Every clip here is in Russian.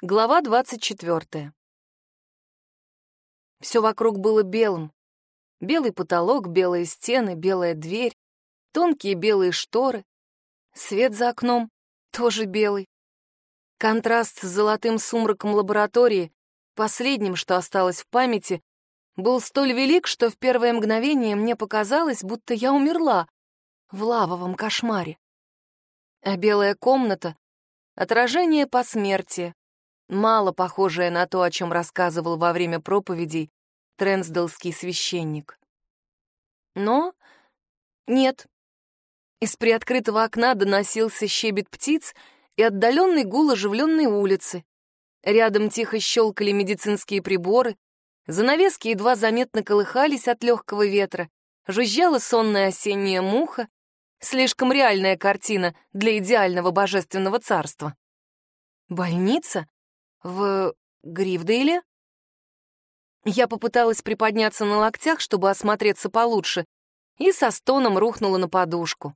Глава двадцать четвертая. Все вокруг было белым. Белый потолок, белые стены, белая дверь, тонкие белые шторы. Свет за окном тоже белый. Контраст с золотым сумраком лаборатории, последним, что осталось в памяти, был столь велик, что в первое мгновение мне показалось, будто я умерла в лавовом кошмаре. А белая комната — отражение посмертия, мало похожее на то, о чем рассказывал во время проповедей тренсдалский священник. Но нет. Из приоткрытого окна доносился щебет птиц и отдаленный гул оживленной улицы. Рядом тихо щелкали медицинские приборы, занавески едва заметно колыхались от легкого ветра, жужжала сонная осенняя муха, слишком реальная картина для идеального божественного царства. Больница? В Грифдейле? Я попыталась приподняться на локтях, чтобы осмотреться получше, и со стоном рухнула на подушку.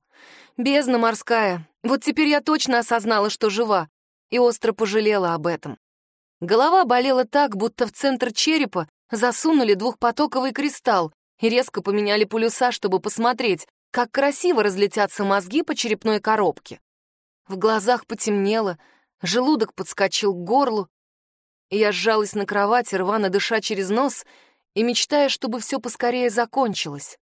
Бездна морская. Вот теперь я точно осознала, что жива, и остро пожалела об этом. Голова болела так, будто в центр черепа засунули двухпотоковый кристалл и резко поменяли полюса, чтобы посмотреть, как красиво разлетятся мозги по черепной коробке. В глазах потемнело, желудок подскочил к горлу, я сжалась на кровати, рвано дыша через нос и мечтая, чтобы все поскорее закончилось.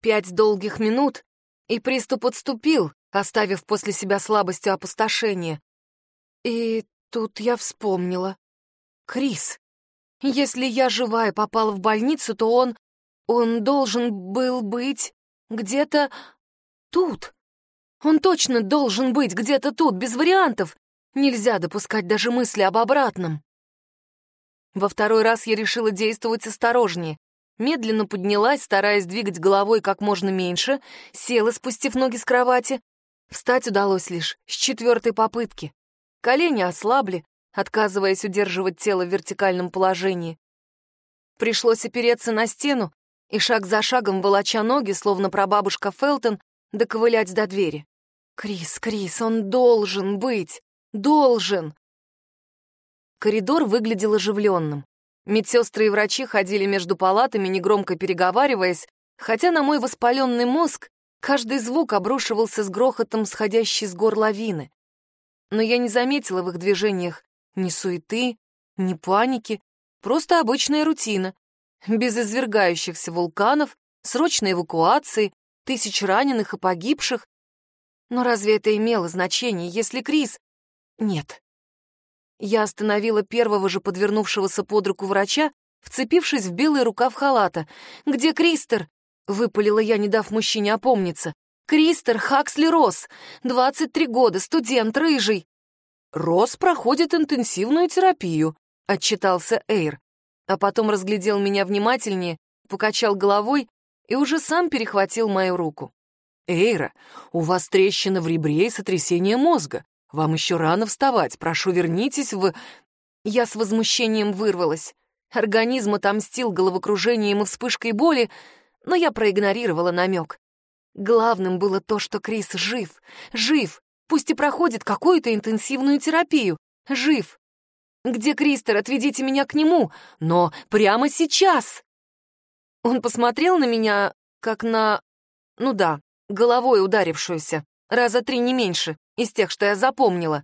Пять долгих минут, и приступ отступил, оставив после себя слабость и опустошение. И тут я вспомнила. Крис. Если я жива и попала в больницу, то он... Он должен был быть где-то тут. Он точно должен быть где-то тут, без вариантов. Нельзя допускать даже мысли об обратном. Во второй раз я решила действовать осторожнее. Медленно поднялась, стараясь двигать головой как можно меньше, села, спустив ноги с кровати. Встать удалось лишь с четвертой попытки. Колени ослабли, отказываясь удерживать тело в вертикальном положении. Пришлось опереться на стену и шаг за шагом, волоча ноги, словно прабабушка Фелтон, доковылять до двери. «Крис, Крис, он должен быть! Должен!» Коридор выглядел оживленным. Медсестры и врачи ходили между палатами, негромко переговариваясь, хотя на мой воспаленный мозг каждый звук обрушивался с грохотом сходящей с гор лавины. Но я не заметила в их движениях ни суеты, ни паники, просто обычная рутина, без извергающихся вулканов, срочной эвакуации, тысяч раненых и погибших. Но разве это имело значение, если Крис... Нет, я остановила первого же подвернувшегося под руку врача, вцепившись в белый рукав халата. «Где Кристер?» — выпалила я, не дав мужчине опомниться. «Кристер Хаксли Росс, 23 года, студент, рыжий». «Росс проходит интенсивную терапию», — отчитался Эйр. А потом разглядел меня внимательнее, покачал головой и уже сам перехватил мою руку. «Эйра, у вас трещина в ребре и сотрясение мозга. «Вам еще рано вставать. Прошу, вернитесь в...» Я с возмущением вырвалась. Организм отомстил головокружением и вспышкой боли, но я проигнорировала намек. Главным было то, что Крис жив. Жив. Пусть и проходит какую-то интенсивную терапию. Жив. Где Кристер? Отведите меня к нему. Но прямо сейчас. Он посмотрел на меня, как на... Ну да, головой ударившуюся. Раза три не меньше из тех, что я запомнила.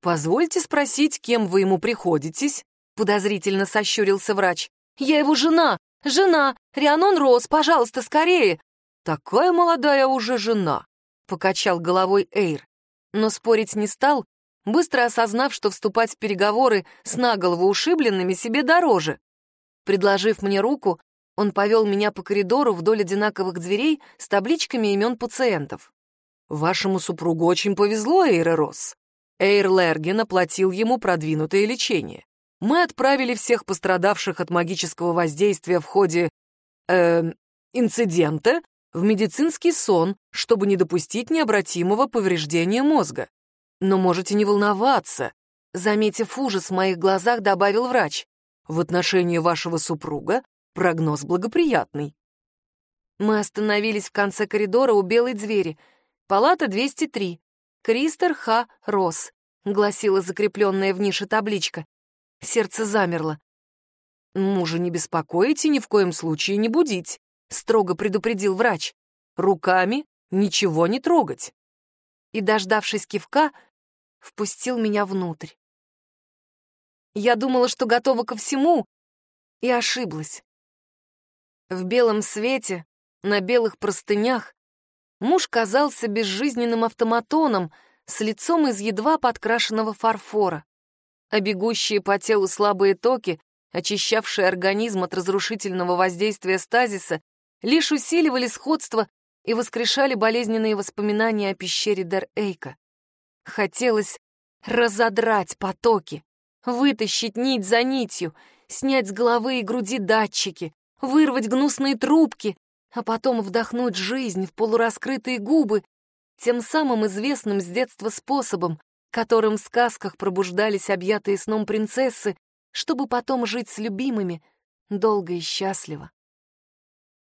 «Позвольте спросить, кем вы ему приходитесь?» — подозрительно сощурился врач. «Я его жена! Жена! Рианон Рос, пожалуйста, скорее!» «Такая молодая уже жена!» — покачал головой Эйр. Но спорить не стал, быстро осознав, что вступать в переговоры с наголову ушибленными себе дороже. Предложив мне руку, он повел меня по коридору вдоль одинаковых дверей с табличками имен пациентов. Вашему супругу очень повезло, Эйр Росс. Эйр Лерген оплатил ему продвинутое лечение. Мы отправили всех пострадавших от магического воздействия в ходе... Э, инцидента в медицинский сон, чтобы не допустить необратимого повреждения мозга. Но можете не волноваться, заметив ужас в моих глазах, добавил врач. В отношении вашего супруга прогноз благоприятный. Мы остановились в конце коридора у белой двери — Палата 203. Кристер Х. Росс. гласила закрепленная в нише табличка. Сердце замерло. «Мужа не беспокоить и ни в коем случае не будить», — строго предупредил врач. «Руками ничего не трогать». И, дождавшись кивка, впустил меня внутрь. Я думала, что готова ко всему, и ошиблась. В белом свете, на белых простынях, муж казался безжизненным автоматоном с лицом из едва подкрашенного фарфора, а бегущие по телу слабые токи, очищавшие организм от разрушительного воздействия стазиса, лишь усиливали сходство и воскрешали болезненные воспоминания о пещере Дер-Эйка. Хотелось разодрать потоки, вытащить нить за нитью, снять с головы и груди датчики, вырвать гнусные трубки, а потом вдохнуть жизнь в полураскрытые губы, тем самым известным с детства способом, которым в сказках пробуждались объятые сном принцессы, чтобы потом жить с любимыми долго и счастливо.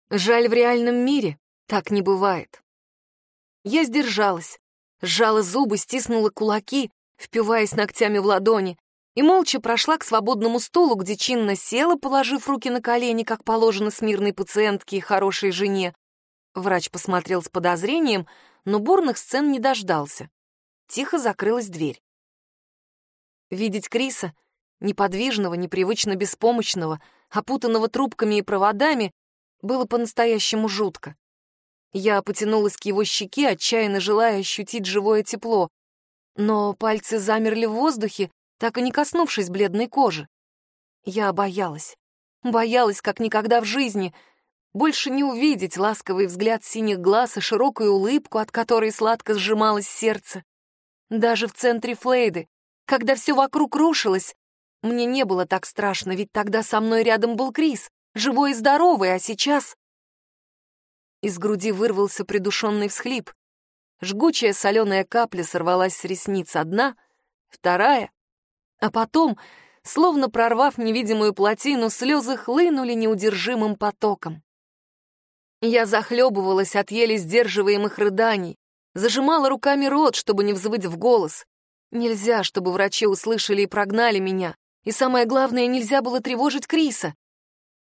Жаль, в реальном мире так не бывает. Я сдержалась, сжала зубы, стиснула кулаки, впиваясь ногтями в ладони, и молча прошла к свободному стулу, где чинно села, положив руки на колени, как положено смирной пациентке и хорошей жене. Врач посмотрел с подозрением, но бурных сцен не дождался. Тихо закрылась дверь. Видеть Криса, неподвижного, непривычно беспомощного, опутанного трубками и проводами, было по-настоящему жутко. Я потянулась к его щеке, отчаянно желая ощутить живое тепло, но пальцы замерли в воздухе, так и не коснувшись бледной кожи. Я боялась. Боялась, как никогда в жизни. Больше не увидеть ласковый взгляд синих глаз и широкую улыбку, от которой сладко сжималось сердце. Даже в центре Флейды, когда все вокруг рушилось, мне не было так страшно, ведь тогда со мной рядом был Крис, живой и здоровый, а сейчас... Из груди вырвался придушенный всхлип. Жгучая соленая капля сорвалась с ресниц одна, вторая, а потом, словно прорвав невидимую плотину, слезы хлынули неудержимым потоком. Я захлебывалась от еле сдерживаемых рыданий, зажимала руками рот, чтобы не взвыть в голос. Нельзя, чтобы врачи услышали и прогнали меня. И самое главное, нельзя было тревожить Криса.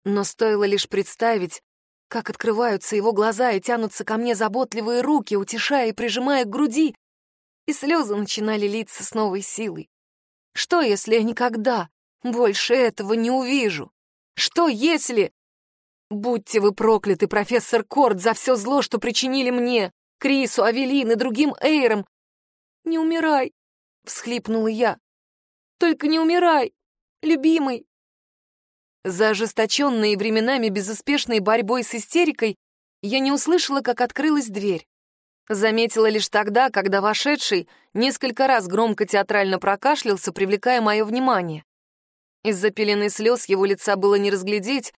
Но стоило лишь представить, как открываются его глаза и тянутся ко мне заботливые руки, утешая и прижимая к груди, и слезы начинали литься с новой силой. Что, если я никогда больше этого не увижу? Что, если... Будьте вы прокляты, профессор Корт, за все зло, что причинили мне, Крису, Авелин и другим Эйрам. Не умирай, — всхлипнула я. Только не умирай, любимый. За ожесточенной и временами безуспешной борьбой с истерикой я не услышала, как открылась дверь. Заметила лишь тогда, когда вошедший несколько раз громко театрально прокашлялся, привлекая мое внимание. Из-за пелены слез его лица было не разглядеть,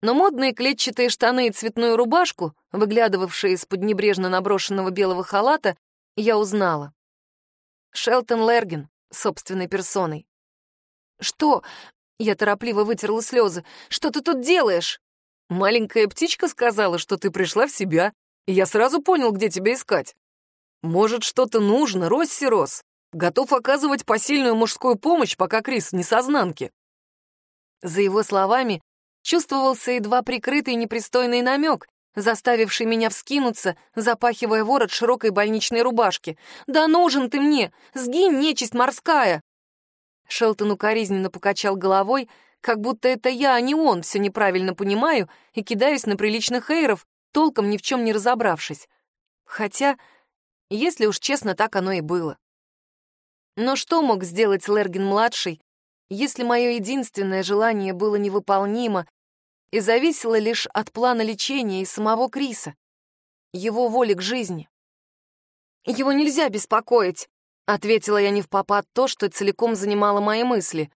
но модные клетчатые штаны и цветную рубашку, выглядывавшие из-под небрежно наброшенного белого халата, я узнала. Шелтон Лерген, собственной персоной. «Что?» — я торопливо вытерла слезы. «Что ты тут делаешь?» «Маленькая птичка сказала, что ты пришла в себя я сразу понял, где тебя искать. Может, что-то нужно, Росси Рос. Готов оказывать посильную мужскую помощь, пока Крис не сознанки. За его словами чувствовался едва прикрытый непристойный намек, заставивший меня вскинуться, запахивая ворот широкой больничной рубашки. «Да нужен ты мне! Сгинь, нечисть морская!» Шелтон укоризненно покачал головой, как будто это я, а не он, все неправильно понимаю и кидаюсь на приличных эйров, толком ни в чем не разобравшись. Хотя, если уж честно, так оно и было. Но что мог сделать Лерген-младший, если мое единственное желание было невыполнимо и зависело лишь от плана лечения и самого Криса, его воли к жизни? «Его нельзя беспокоить», — ответила я не в попад то, что целиком занимало мои мысли.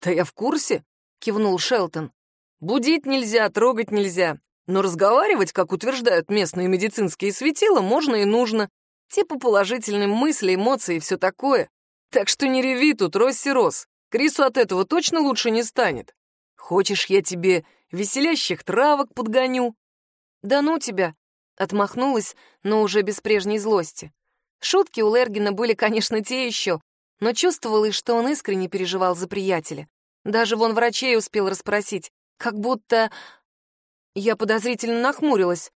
«Да я в курсе», — кивнул Шелтон. «Будить нельзя, трогать нельзя. Но разговаривать, как утверждают местные медицинские светила, можно и нужно. Типа положительные мысли, эмоции и все такое. Так что не реви тут, Росси Рос. Крису от этого точно лучше не станет. Хочешь, я тебе веселящих травок подгоню?» «Да ну тебя!» — отмахнулась, но уже без прежней злости. Шутки у Лергина были, конечно, те еще, но чувствовалось, что он искренне переживал за приятеля. Даже вон врачей успел расспросить, как будто... Я подозрительно нахмурилась.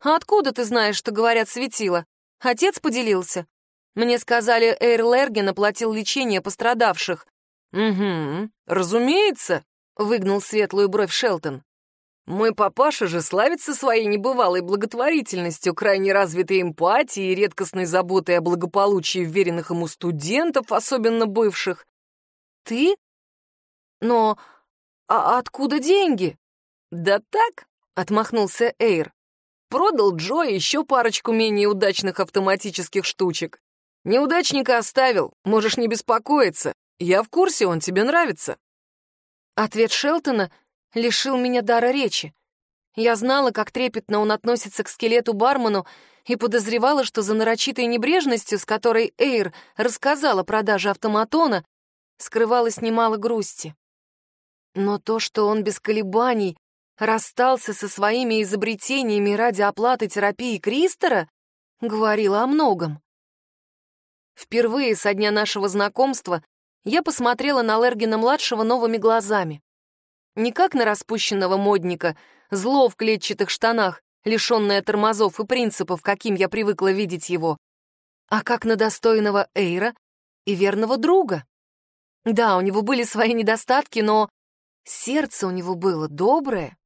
«А откуда ты знаешь, что говорят светило? Отец поделился?» Мне сказали, Эйр Лерген оплатил лечение пострадавших. «Угу, разумеется», — выгнул светлую бровь Шелтон. «Мой папаша же славится своей небывалой благотворительностью, крайне развитой эмпатией и редкостной заботой о благополучии веренных ему студентов, особенно бывших». «Ты? Но а откуда деньги?» «Да так», — отмахнулся Эйр. «Продал Джо еще парочку менее удачных автоматических штучек. Неудачника оставил, можешь не беспокоиться. Я в курсе, он тебе нравится». Ответ Шелтона лишил меня дара речи. Я знала, как трепетно он относится к скелету-бармену, и подозревала, что за нарочитой небрежностью, с которой Эйр рассказал о продаже автоматона, скрывалось немало грусти. Но то, что он без колебаний расстался со своими изобретениями ради оплаты терапии Кристера, говорило о многом. Впервые со дня нашего знакомства я посмотрела на Лергина-младшего новыми глазами. Не как на распущенного модника, зло в клетчатых штанах, лишенное тормозов и принципов, каким я привыкла видеть его, а как на достойного Эйра и верного друга. Да, у него были свои недостатки, но сердце у него было доброе.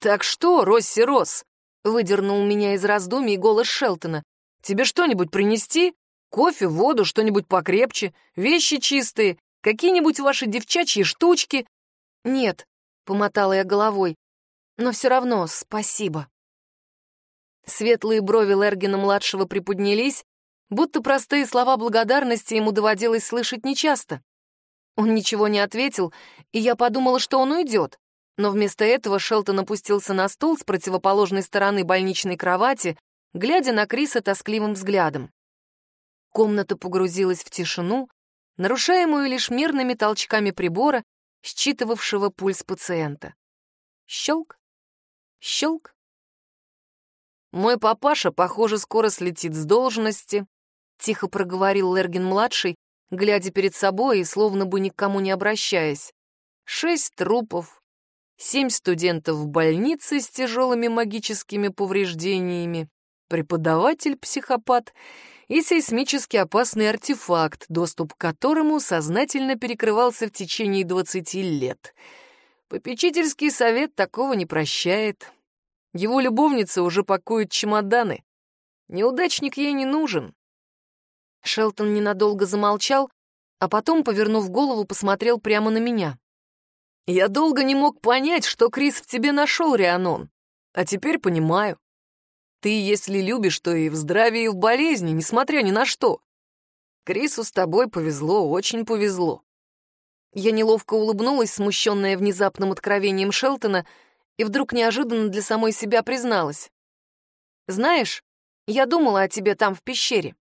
«Так что, Росси Росс?» — выдернул меня из раздумий голос Шелтона. «Тебе что-нибудь принести?» Кофе, воду, что-нибудь покрепче, вещи чистые, какие-нибудь ваши девчачьи штучки. Нет, помотала я головой, но все равно спасибо. Светлые брови Лергина-младшего приподнялись, будто простые слова благодарности ему доводилось слышать нечасто. Он ничего не ответил, и я подумала, что он уйдет. Но вместо этого Шелтон опустился на стул с противоположной стороны больничной кровати, глядя на Криса тоскливым взглядом. Комната погрузилась в тишину, нарушаемую лишь мерными толчками прибора, считывавшего пульс пациента. Щелк, щелк. «Мой папаша, похоже, скоро слетит с должности», — тихо проговорил Лергин-младший, глядя перед собой и словно бы никому не обращаясь. «Шесть трупов, семь студентов в больнице с тяжелыми магическими повреждениями, преподаватель-психопат и сейсмически опасный артефакт, доступ к которому сознательно перекрывался в течение 20 лет. Попечительский совет такого не прощает. Его любовница уже пакует чемоданы. Неудачник ей не нужен. Шелтон ненадолго замолчал, а потом, повернув голову, посмотрел прямо на меня. «Я долго не мог понять, что Крис в тебе нашел, Рианон, а теперь понимаю. Ты, если любишь, то и в здравии, и в болезни, несмотря ни на что. Крису с тобой повезло, очень повезло. Я неловко улыбнулась, смущенная внезапным откровением Шелтона, и вдруг неожиданно для самой себя призналась. «Знаешь, я думала о тебе там, в пещере».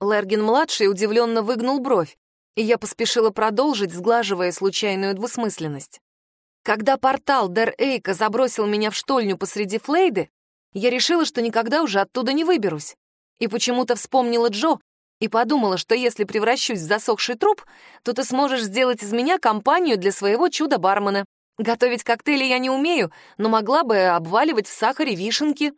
Лерген-младший удивленно выгнул бровь, и я поспешила продолжить, сглаживая случайную двусмысленность. Когда портал Дер Эйка забросил меня в штольню посреди Флейды, я решила, что никогда уже оттуда не выберусь. И почему-то вспомнила Джо и подумала, что если превращусь в засохший труп, то ты сможешь сделать из меня компанию для своего чуда-бармена. Готовить коктейли я не умею, но могла бы обваливать в сахаре вишенки.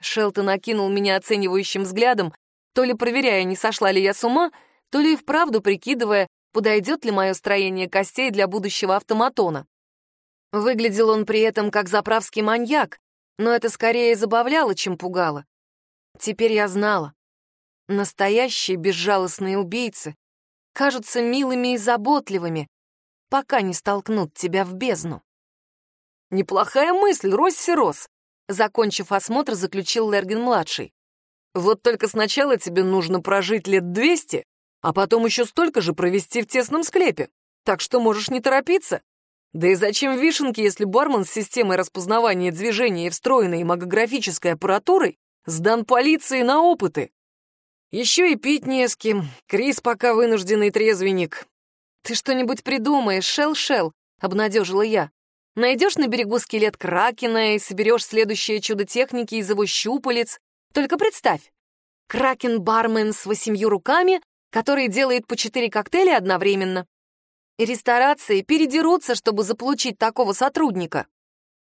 Шелтон окинул меня оценивающим взглядом, то ли проверяя, не сошла ли я с ума, то ли и вправду прикидывая, подойдет ли мое строение костей для будущего автоматона. Выглядел он при этом как заправский маньяк, но это скорее забавляло, чем пугало. Теперь я знала. Настоящие безжалостные убийцы кажутся милыми и заботливыми, пока не столкнут тебя в бездну. «Неплохая мысль, Росси-Рос», — закончив осмотр, заключил Лерген-младший. «Вот только сначала тебе нужно прожить лет двести, а потом еще столько же провести в тесном склепе, так что можешь не торопиться. Да и зачем вишенки, если бармен с системой распознавания движения и встроенной магографической аппаратурой сдан полиции на опыты? Еще и пить не с кем. Крис пока вынужденный трезвенник. «Ты что-нибудь придумаешь, Шел-Шел», — обнадежила я. «Найдешь на берегу скелет Кракена и соберешь следующее чудо техники из его щупалец. Только представь, Кракен-бармен с восемью руками, который делает по четыре коктейля одновременно. Ресторации передерутся, чтобы заполучить такого сотрудника.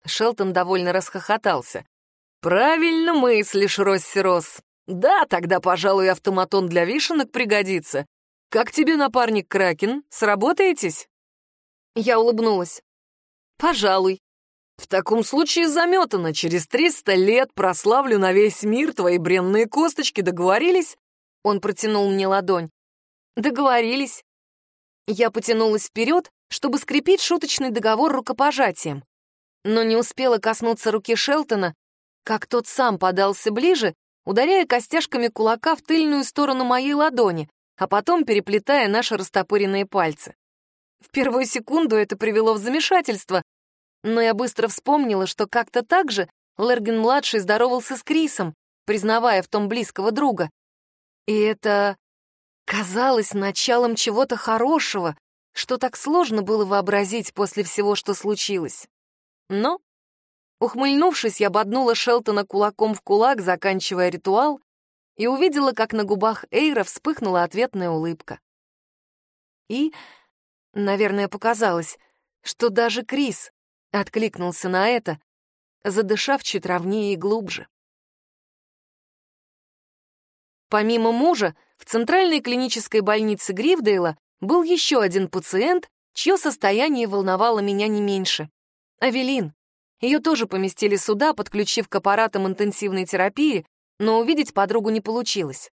Шелтон довольно расхохотался. «Правильно мыслишь, Росси Росс. Да, тогда, пожалуй, автоматон для вишенок пригодится. Как тебе, напарник Кракен, сработаетесь?» Я улыбнулась. «Пожалуй. В таком случае заметано, через триста лет прославлю на весь мир твои бренные косточки, договорились?» Он протянул мне ладонь. «Договорились». Я потянулась вперед, чтобы скрепить шуточный договор рукопожатием. Но не успела коснуться руки Шелтона, как тот сам подался ближе, ударяя костяшками кулака в тыльную сторону моей ладони, а потом переплетая наши растопыренные пальцы. В первую секунду это привело в замешательство, но я быстро вспомнила, что как-то так же Лерген-младший здоровался с Крисом, признавая в том близкого друга. И это казалось началом чего-то хорошего, что так сложно было вообразить после всего, что случилось. Но, ухмыльнувшись, я боднула Шелтона кулаком в кулак, заканчивая ритуал, и увидела, как на губах Эйра вспыхнула ответная улыбка. И, наверное, показалось, что даже Крис откликнулся на это, задышав чуть ровнее и глубже. Помимо мужа, в центральной клинической больнице Грифдейла был еще один пациент, чье состояние волновало меня не меньше. Авелин. Ее тоже поместили сюда, подключив к аппаратам интенсивной терапии, но увидеть подругу не получилось.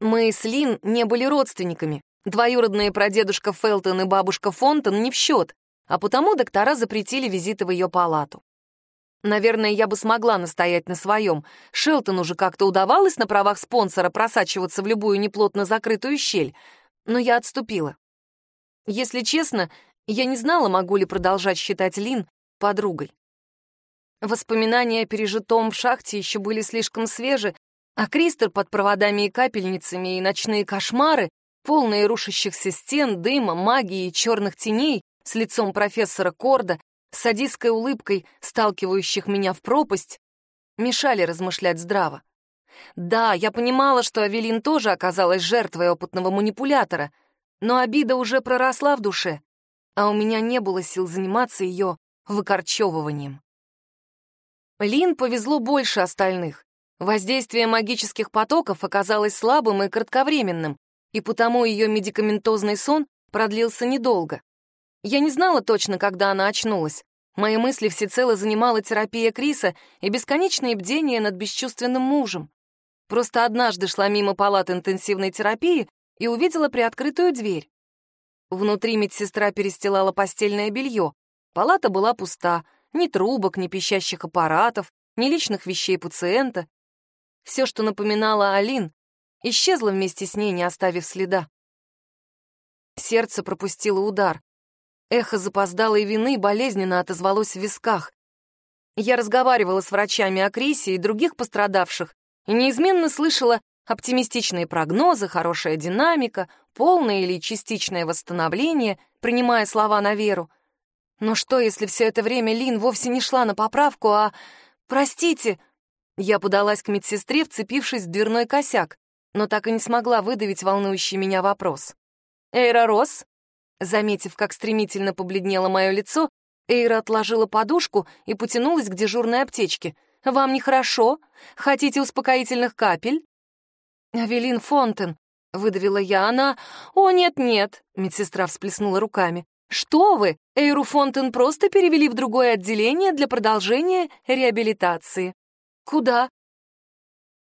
Мы с Лин не были родственниками. Двоюродные прадедушка Фелтон и бабушка Фонтон не в счет, а потому доктора запретили визиты в ее палату. Наверное, я бы смогла настоять на своем. Шелтону же как-то удавалось на правах спонсора просачиваться в любую неплотно закрытую щель, но я отступила. Если честно, я не знала, могу ли продолжать считать Лин подругой. Воспоминания о пережитом в шахте еще были слишком свежи, а Кристер под проводами и капельницами и ночные кошмары, полные рушащихся стен, дыма, магии и черных теней с лицом профессора Корда, садистской улыбкой, сталкивающих меня в пропасть, мешали размышлять здраво. Да, я понимала, что Авелин тоже оказалась жертвой опытного манипулятора, но обида уже проросла в душе, а у меня не было сил заниматься ее выкорчевыванием. Лин повезло больше остальных. Воздействие магических потоков оказалось слабым и кратковременным, и потому ее медикаментозный сон продлился недолго. Я не знала точно, когда она очнулась. Мои мысли всецело занимала терапия Криса и бесконечные бдения над бесчувственным мужем. Просто однажды шла мимо палат интенсивной терапии и увидела приоткрытую дверь. Внутри медсестра перестилала постельное белье. Палата была пуста, ни трубок, ни пищащих аппаратов, ни личных вещей пациента. Все, что напоминало Алин, исчезло вместе с ней, не оставив следа. Сердце пропустило удар. Эхо запоздалой вины болезненно отозвалось в висках. Я разговаривала с врачами о Крисе и других пострадавших и неизменно слышала оптимистичные прогнозы, хорошая динамика, полное или частичное восстановление, принимая слова на веру — но что, если все это время Лин вовсе не шла на поправку, а... Простите! Я подалась к медсестре, вцепившись в дверной косяк, но так и не смогла выдавить волнующий меня вопрос. «Эйра Росс?» Заметив, как стремительно побледнело мое лицо, Эйра отложила подушку и потянулась к дежурной аптечке. «Вам нехорошо? Хотите успокоительных капель?» «Авелин Фонтен», — выдавила я, она... «О, нет-нет», — медсестра всплеснула руками. «Что вы? Эйру Фонтен просто перевели в другое отделение для продолжения реабилитации». «Куда?»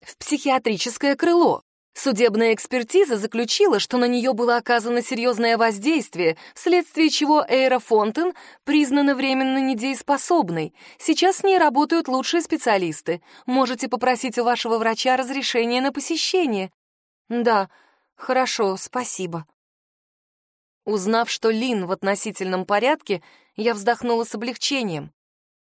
«В психиатрическое крыло. Судебная экспертиза заключила, что на нее было оказано серьезное воздействие, вследствие чего Эйра Фонтен признана временно недееспособной. Сейчас с ней работают лучшие специалисты. Можете попросить у вашего врача разрешения на посещение». «Да, хорошо, спасибо». Узнав, что Лин в относительном порядке, я вздохнула с облегчением.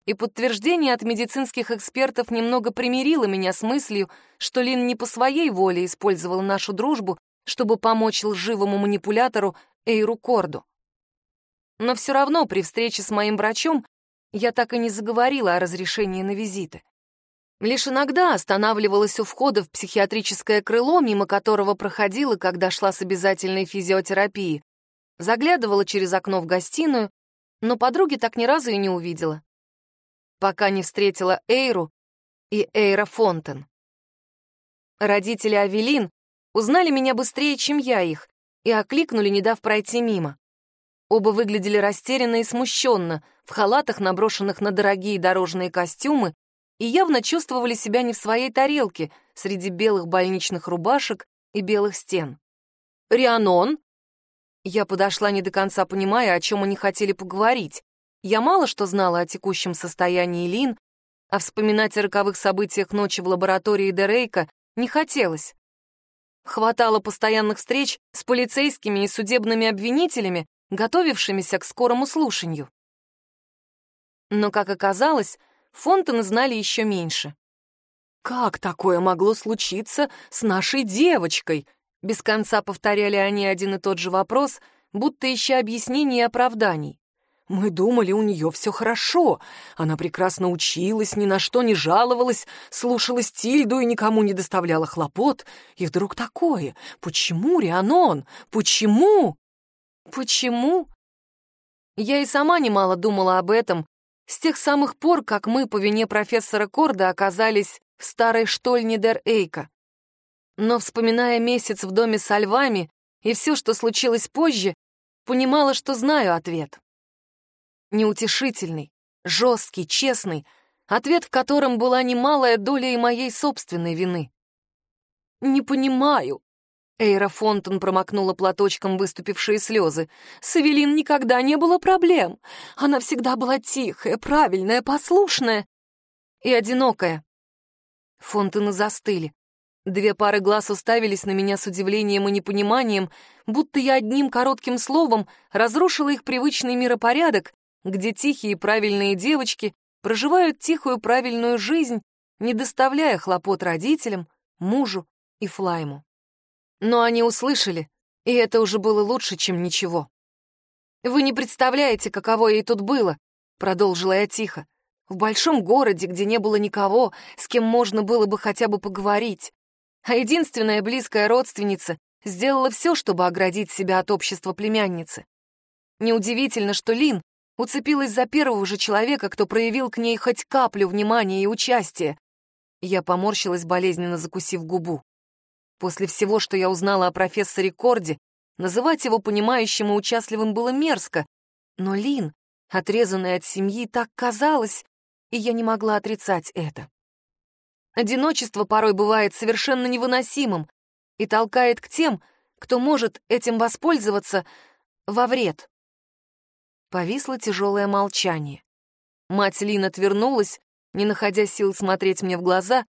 И подтверждение от медицинских экспертов немного примирило меня с мыслью, что Лин не по своей воле использовал нашу дружбу, чтобы помочь лживому манипулятору Эйру Корду. Но все равно при встрече с моим врачом я так и не заговорила о разрешении на визиты. Лишь иногда останавливалась у входа в психиатрическое крыло, мимо которого проходила, когда шла с обязательной физиотерапией. Заглядывала через окно в гостиную, но подруги так ни разу и не увидела. Пока не встретила Эйру и Эйра Фонтен. Родители Авелин узнали меня быстрее, чем я их, и окликнули, не дав пройти мимо. Оба выглядели растерянно и смущенно, в халатах, наброшенных на дорогие дорожные костюмы, и явно чувствовали себя не в своей тарелке среди белых больничных рубашек и белых стен. «Рианон?» Я подошла не до конца, понимая, о чем они хотели поговорить. Я мало что знала о текущем состоянии Лин, а вспоминать о роковых событиях ночи в лаборатории Дерейка не хотелось. Хватало постоянных встреч с полицейскими и судебными обвинителями, готовившимися к скорому слушанию. Но, как оказалось, Фонтены знали еще меньше. «Как такое могло случиться с нашей девочкой?» Без конца повторяли они один и тот же вопрос, будто ища объяснений и оправданий. Мы думали, у нее все хорошо. Она прекрасно училась, ни на что не жаловалась, слушалась Тильду и никому не доставляла хлопот. И вдруг такое. Почему, Рианон? Почему? Почему? Я и сама немало думала об этом, с тех самых пор, как мы по вине профессора Корда оказались в старой штольне Дер Эйка. Но, вспоминая месяц в доме со львами и все, что случилось позже, понимала, что знаю ответ. Неутешительный, жесткий, честный, ответ в котором была немалая доля и моей собственной вины. «Не понимаю», Эйра Фонтон промокнула платочком выступившие слезы. «С Эвелин никогда не было проблем. Она всегда была тихая, правильная, послушная и одинокая». Фонтоны застыли. Две пары глаз уставились на меня с удивлением и непониманием, будто я одним коротким словом разрушила их привычный миропорядок, где тихие правильные девочки проживают тихую правильную жизнь, не доставляя хлопот родителям, мужу и Флайму. Но они услышали, и это уже было лучше, чем ничего. «Вы не представляете, каково ей тут было», — продолжила я тихо. «В большом городе, где не было никого, с кем можно было бы хотя бы поговорить. А единственная близкая родственница сделала все, чтобы оградить себя от общества племянницы. Неудивительно, что Лин уцепилась за первого же человека, кто проявил к ней хоть каплю внимания и участия. Я поморщилась, болезненно закусив губу. После всего, что я узнала о профессоре Корде, называть его понимающим и участливым было мерзко. Но Лин, отрезанная от семьи, так казалось, и я не могла отрицать это. Одиночество порой бывает совершенно невыносимым и толкает к тем, кто может этим воспользоваться во вред. Повисло тяжелое молчание. Мать Лин отвернулась, не находя сил смотреть мне в глаза,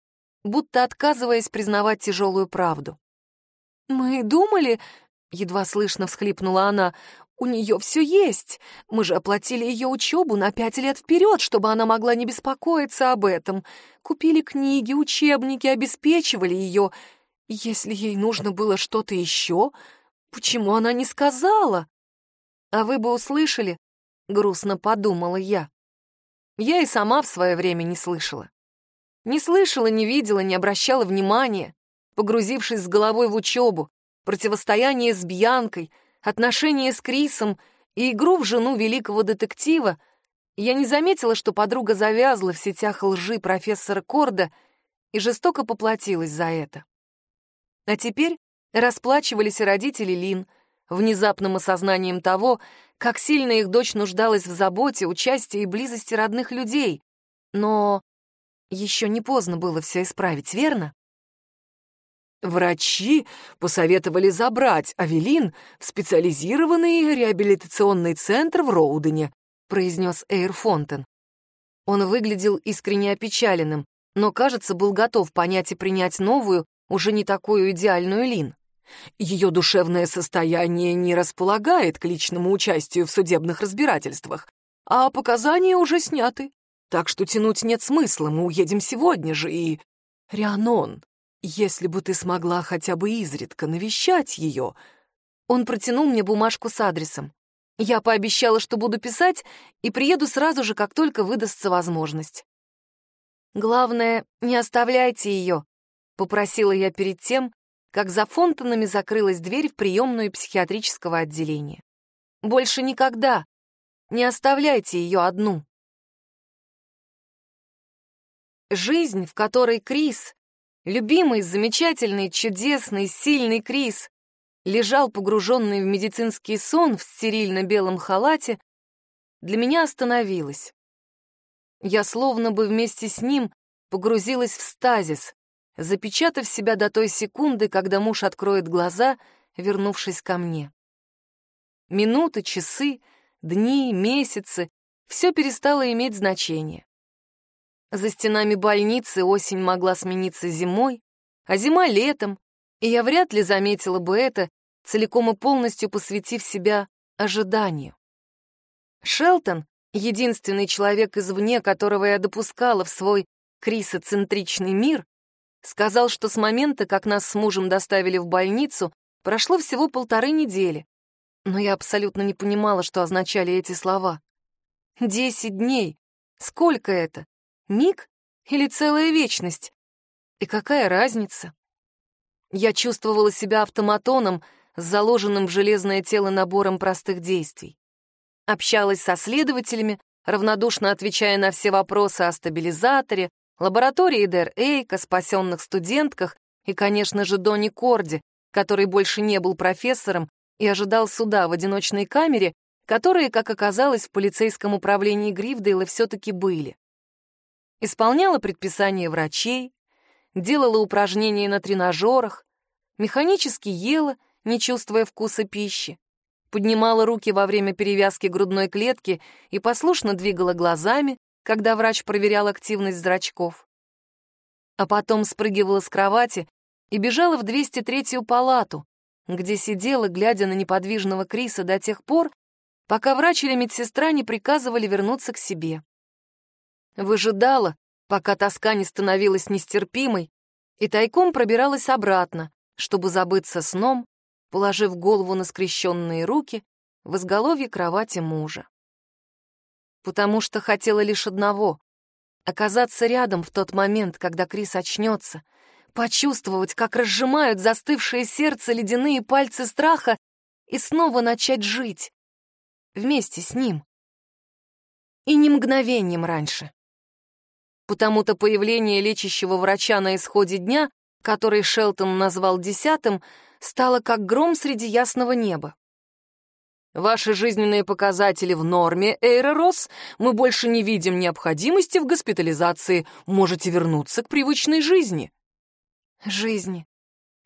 будто отказываясь признавать тяжелую правду. «Мы думали...» — едва слышно всхлипнула она. «У нее все есть. Мы же оплатили ее учебу на пять лет вперед, чтобы она могла не беспокоиться об этом. Купили книги, учебники, обеспечивали ее. Если ей нужно было что-то еще, почему она не сказала?» «А вы бы услышали?» — грустно подумала я. Я и сама в свое время не слышала. Не слышала, не видела, не обращала внимания, погрузившись с головой в учебу, противостояние с Бьянкой, отношения с Крисом и игру в жену великого детектива, я не заметила, что подруга завязла в сетях лжи профессора Корда и жестоко поплатилась за это. А теперь расплачивались и родители Лин, внезапным осознанием того, как сильно их дочь нуждалась в заботе, участии и близости родных людей. Но еще не поздно было все исправить, верно? Врачи посоветовали забрать Авелин в специализированный реабилитационный центр в Роудене, произнес Эйр Фонтен. Он выглядел искренне опечаленным, но, кажется, был готов понять и принять новую, уже не такую идеальную Лин. Ее душевное состояние не располагает к личному участию в судебных разбирательствах, а показания уже сняты. Так что тянуть нет смысла, мы уедем сегодня же и... Рианон, если бы ты смогла хотя бы изредка навещать ее... Он протянул мне бумажку с адресом. Я пообещала, что буду писать, и приеду сразу же, как только выдастся возможность. Главное, не оставляйте ее, попросила я перед тем, как за фонтанами закрылась дверь в приемную психиатрического отделения. Больше никогда не оставляйте ее одну. Жизнь, в которой Крис, любимый, замечательный, чудесный, сильный Крис, лежал погруженный в медицинский сон в стерильно-белом халате, для меня остановилась. Я словно бы вместе с ним погрузилась в стазис, запечатав себя до той секунды, когда муж откроет глаза, вернувшись ко мне. Минуты, часы, дни, месяцы — все перестало иметь значение. За стенами больницы осень могла смениться зимой, а зима — летом, и я вряд ли заметила бы это, целиком и полностью посвятив себя ожиданию. Шелтон, единственный человек извне, которого я допускала в свой крисоцентричный мир, сказал, что с момента, как нас с мужем доставили в больницу, прошло всего полторы недели. Но я абсолютно не понимала, что означали эти слова. Десять дней. Сколько это? Миг или целая вечность? И какая разница? Я чувствовала себя автоматоном, с заложенным в железное тело набором простых действий. Общалась со следователями, равнодушно отвечая на все вопросы о стабилизаторе, лаборатории Дэр Эйка, спасенных студентках и, конечно же, Донни Корди, который больше не был профессором и ожидал суда в одиночной камере, которые, как оказалось, в полицейском управлении Грифдейла все-таки были. Исполняла предписания врачей, делала упражнения на тренажерах, механически ела, не чувствуя вкуса пищи, поднимала руки во время перевязки грудной клетки и послушно двигала глазами, когда врач проверял активность зрачков. А потом спрыгивала с кровати и бежала в 203-ю палату, где сидела, глядя на неподвижного Криса до тех пор, пока врач или медсестра не приказывали вернуться к себе. Выжидала, пока тоска не становилась нестерпимой, и тайком пробиралась обратно, чтобы забыться сном, положив голову на скрещенные руки в изголовье кровати мужа. Потому что хотела лишь одного — оказаться рядом в тот момент, когда Крис очнется, почувствовать, как разжимают застывшее сердце ледяные пальцы страха и снова начать жить вместе с ним. И не мгновением раньше. Потому-то появление лечащего врача на исходе дня, который Шелтон назвал десятым, стало как гром среди ясного неба. Ваши жизненные показатели в норме, Эйра Росс. Мы больше не видим необходимости в госпитализации. Можете вернуться к привычной жизни. Жизни.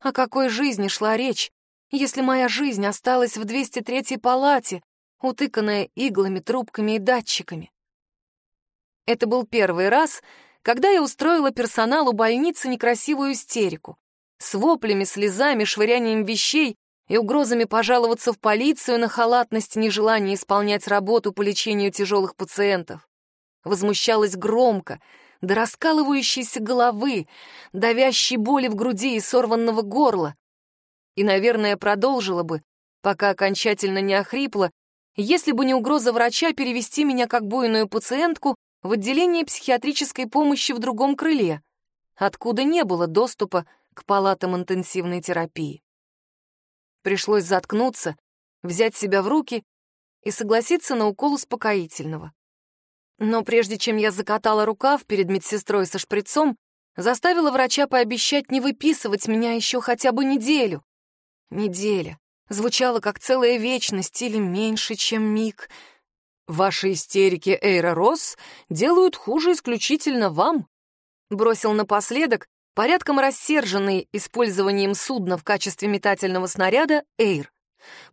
О какой жизни шла речь, если моя жизнь осталась в 203-й палате, утыканная иглами, трубками и датчиками? Это был первый раз, когда я устроила персоналу больницы некрасивую истерику. С воплями, слезами, швырянием вещей и угрозами пожаловаться в полицию на халатность и нежелание исполнять работу по лечению тяжелых пациентов. Возмущалась громко, до раскалывающейся головы, давящей боли в груди и сорванного горла. И, наверное, продолжила бы, пока окончательно не охрипла, если бы не угроза врача перевести меня как буйную пациентку в отделение психиатрической помощи в другом крыле, откуда не было доступа к палатам интенсивной терапии. Пришлось заткнуться, взять себя в руки и согласиться на укол успокоительного. Но прежде чем я закатала рукав перед медсестрой со шприцом, заставила врача пообещать не выписывать меня еще хотя бы неделю. Неделя. Звучало как целая вечность или меньше, чем миг — Ваши истерики, Эйра Росс, делают хуже исключительно вам. Бросил напоследок, порядком рассерженный использованием судна в качестве метательного снаряда, Эйр.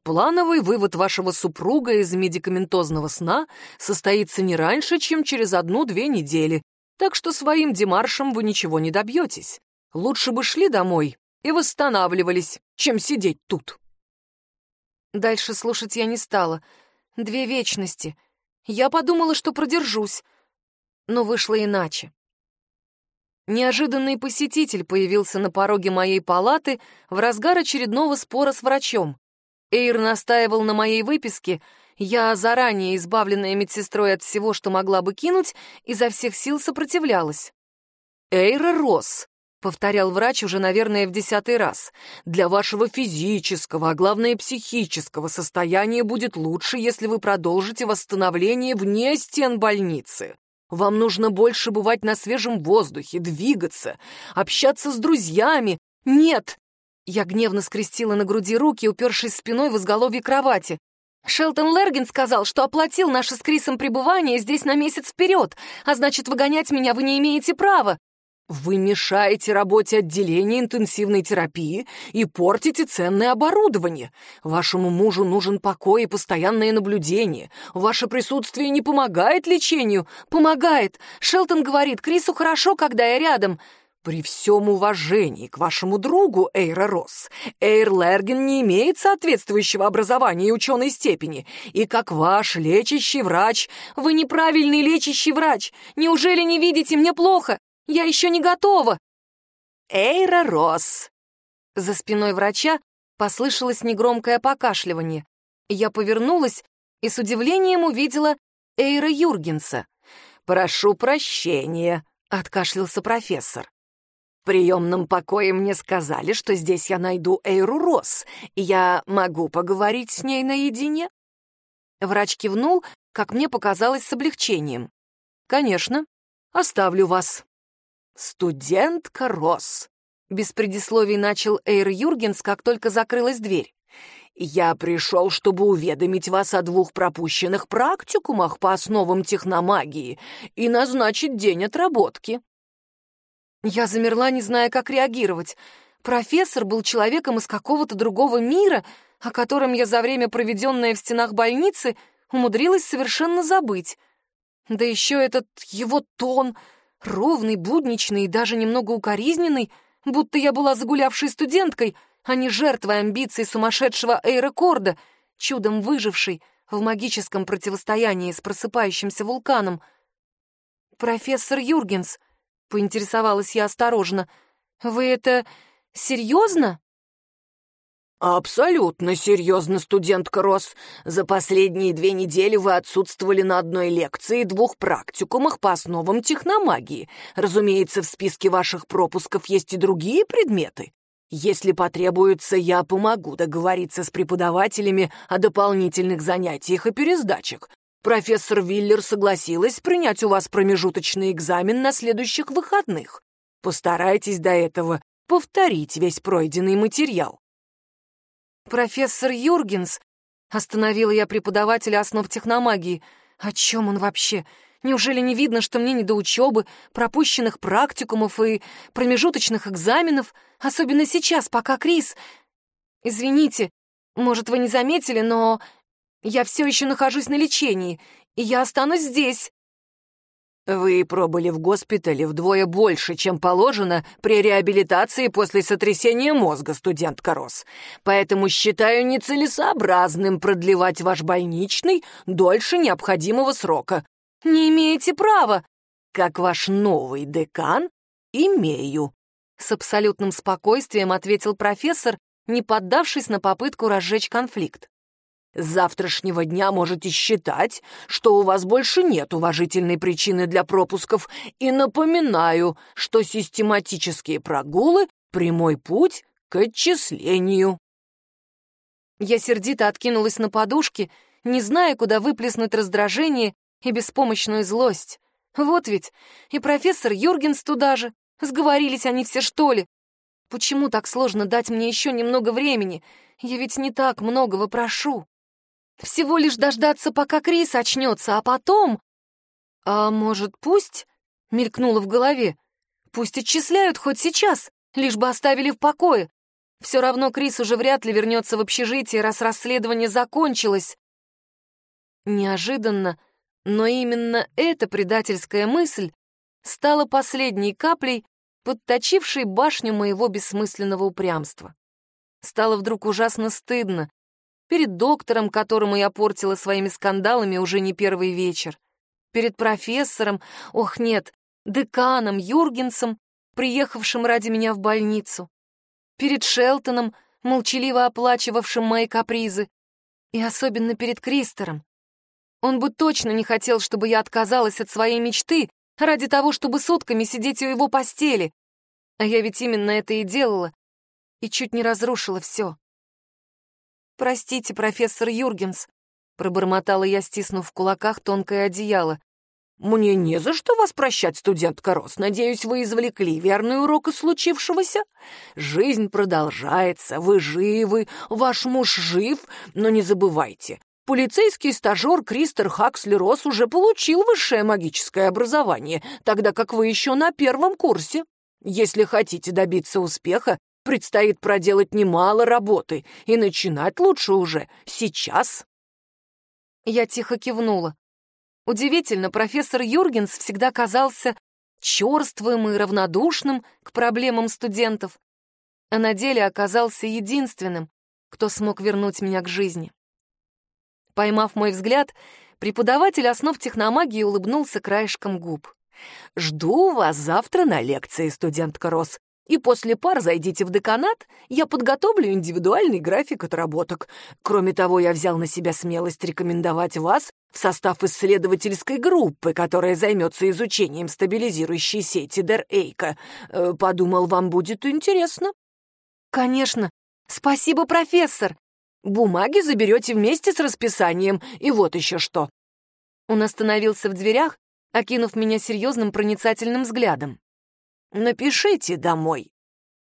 Плановый вывод вашего супруга из медикаментозного сна состоится не раньше, чем через одну-две недели, так что своим демаршем вы ничего не добьетесь. Лучше бы шли домой и восстанавливались, чем сидеть тут. Дальше слушать я не стала — Две вечности. Я подумала, что продержусь. Но вышло иначе. Неожиданный посетитель появился на пороге моей палаты в разгар очередного спора с врачом. Эйр настаивал на моей выписке, я, заранее избавленная медсестрой от всего, что могла бы кинуть, изо всех сил сопротивлялась. Эйра Росс, — повторял врач уже, наверное, в десятый раз. «Для вашего физического, а главное психического состояния будет лучше, если вы продолжите восстановление вне стен больницы. Вам нужно больше бывать на свежем воздухе, двигаться, общаться с друзьями. Нет!» Я гневно скрестила на груди руки, упершись спиной в изголовье кровати. «Шелтон Лерген сказал, что оплатил наше с Крисом пребывание здесь на месяц вперед, а значит, выгонять меня вы не имеете права. Вы мешаете работе отделения интенсивной терапии и портите ценное оборудование. Вашему мужу нужен покой и постоянное наблюдение. Ваше присутствие не помогает лечению. Помогает. Шелтон говорит, Крису хорошо, когда я рядом. При всем уважении к вашему другу, Эйра Росс, Эйр Лерген не имеет соответствующего образования и ученой степени. И как ваш лечащий врач... Вы неправильный лечащий врач. Неужели не видите, мне плохо? Я еще не готова!» «Эйра Росс!» За спиной врача послышалось негромкое покашливание. Я повернулась и с удивлением увидела Эйра Юргенса. «Прошу прощения», — откашлялся профессор. В приемном покое мне сказали, что здесь я найду Эйру Росс, и я могу поговорить с ней наедине. Врач кивнул, как мне показалось, с облегчением. «Конечно, оставлю вас». «Студентка Росс», — без предисловий начал Эйр Юргенс, как только закрылась дверь. «Я пришел, чтобы уведомить вас о двух пропущенных практикумах по основам техномагии и назначить день отработки». Я замерла, не зная, как реагировать. Профессор был человеком из какого-то другого мира, о котором я за время, проведенное в стенах больницы, умудрилась совершенно забыть. Да еще этот его тон — Ровный, будничный и даже немного укоризненный, будто я была загулявшей студенткой, а не жертвой амбиций сумасшедшего аэрокорда, чудом выжившей в магическом противостоянии с просыпающимся вулканом. «Профессор Юргенс», — поинтересовалась я осторожно, — «вы это серьезно?» «Абсолютно серьезно, студентка Рос. За последние две недели вы отсутствовали на одной лекции и двух практикумах по основам техномагии. Разумеется, в списке ваших пропусков есть и другие предметы. Если потребуется, я помогу договориться с преподавателями о дополнительных занятиях и пересдачах. Профессор Виллер согласилась принять у вас промежуточный экзамен на следующих выходных. Постарайтесь до этого повторить весь пройденный материал. «Профессор Юргенс!» — остановила я преподавателя основ техномагии. «О чем он вообще? Неужели не видно, что мне не до учебы, пропущенных практикумов и промежуточных экзаменов, особенно сейчас, пока Крис... Извините, может, вы не заметили, но я все еще нахожусь на лечении, и я останусь здесь». Вы пробыли в госпитале вдвое больше, чем положено при реабилитации после сотрясения мозга, студент Корос. Поэтому считаю нецелесообразным продлевать ваш больничный дольше необходимого срока. Не имеете права. Как ваш новый декан, имею. С абсолютным спокойствием ответил профессор, не поддавшись на попытку разжечь конфликт. С завтрашнего дня можете считать, что у вас больше нет уважительной причины для пропусков, и напоминаю, что систематические прогулы — прямой путь к отчислению. Я сердито откинулась на подушки, не зная, куда выплеснуть раздражение и беспомощную злость. Вот ведь и профессор Юргенс туда же. Сговорились они все, что ли? Почему так сложно дать мне еще немного времени? Я ведь не так многого прошу. Всего лишь дождаться, пока Крис очнется, а потом... А может, пусть? Мелькнуло в голове. Пусть отчисляют хоть сейчас, лишь бы оставили в покое. Все равно Крис уже вряд ли вернется в общежитие, раз расследование закончилось. Неожиданно, но именно эта предательская мысль стала последней каплей, подточившей башню моего бессмысленного упрямства. Стало вдруг ужасно стыдно, перед доктором, которому я портила своими скандалами уже не первый вечер, перед профессором, ох нет, деканом Юргенсом, приехавшим ради меня в больницу, перед Шелтоном, молчаливо оплачивавшим мои капризы, и особенно перед Кристером. Он бы точно не хотел, чтобы я отказалась от своей мечты, ради того, чтобы сутками сидеть у его постели. А я ведь именно это и делала, и чуть не разрушила все. «Простите, профессор Юргенс», — пробормотала я, стиснув в кулаках тонкое одеяло. «Мне не за что вас прощать, студентка Рос. Надеюсь, вы извлекли верный урок из случившегося. Жизнь продолжается, вы живы, ваш муж жив, но не забывайте, полицейский стажер Кристер Хаксли Рос уже получил высшее магическое образование, тогда как вы еще на первом курсе. Если хотите добиться успеха, предстоит проделать немало работы, и начинать лучше уже сейчас». Я тихо кивнула. Удивительно, профессор Юргенс всегда казался черствым и равнодушным к проблемам студентов, а на деле оказался единственным, кто смог вернуть меня к жизни. Поймав мой взгляд, преподаватель основ техномагии улыбнулся краешком губ. «Жду вас завтра на лекции, студентка Рос и после пар зайдите в деканат, я подготовлю индивидуальный график отработок. Кроме того, я взял на себя смелость рекомендовать вас в состав исследовательской группы, которая займется изучением стабилизирующей сети Дер-Эйка. Э, подумал, вам будет интересно. Конечно. Спасибо, профессор. Бумаги заберете вместе с расписанием, и вот еще что. Он остановился в дверях, окинув меня серьезным проницательным взглядом. Напишите домой.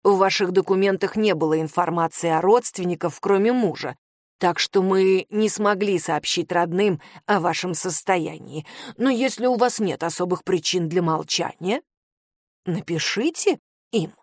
В ваших документах не было информации о родственниках, кроме мужа, так что мы не смогли сообщить родным о вашем состоянии. Но если у вас нет особых причин для молчания, напишите им.